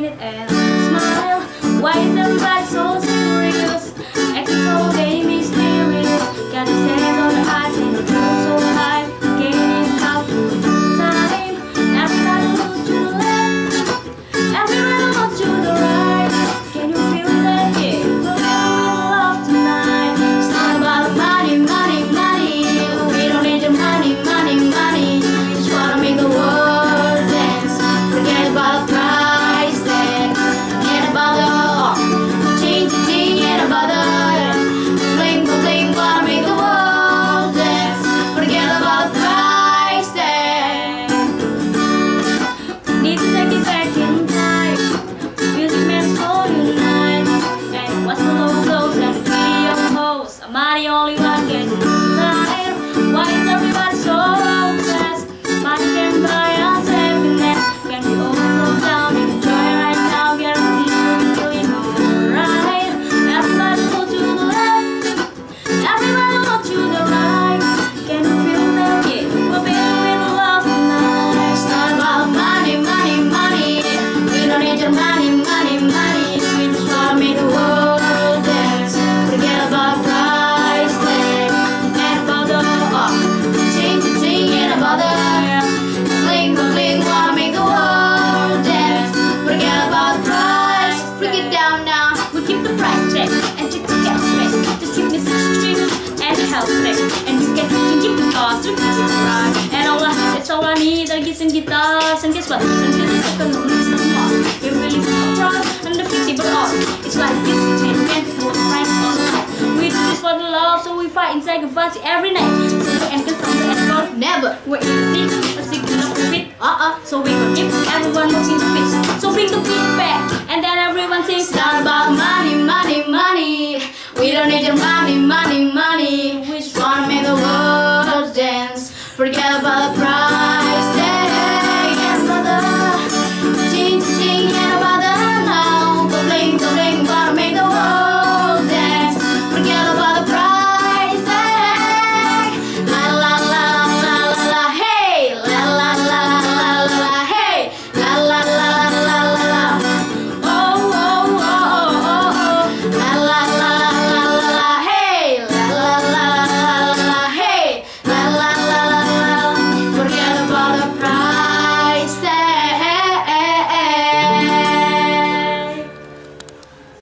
minute and smile. Why is everybody so And you can keep the thoughts to keep it right And all I, that's all I need are gifts and guitars And guess what? And feel the second of this no more You really feel proud and the fifty but all It's like this between men for the time on the top We do this for the love so we fight and sacrifice every night. So and get from the end God never Wait, six, a six, not a bit, uh-uh So we can give everyone what's in the fist So bring the feedback and then everyone sings It's not about money, money, money. We don't need your money, money, Forget about the pride.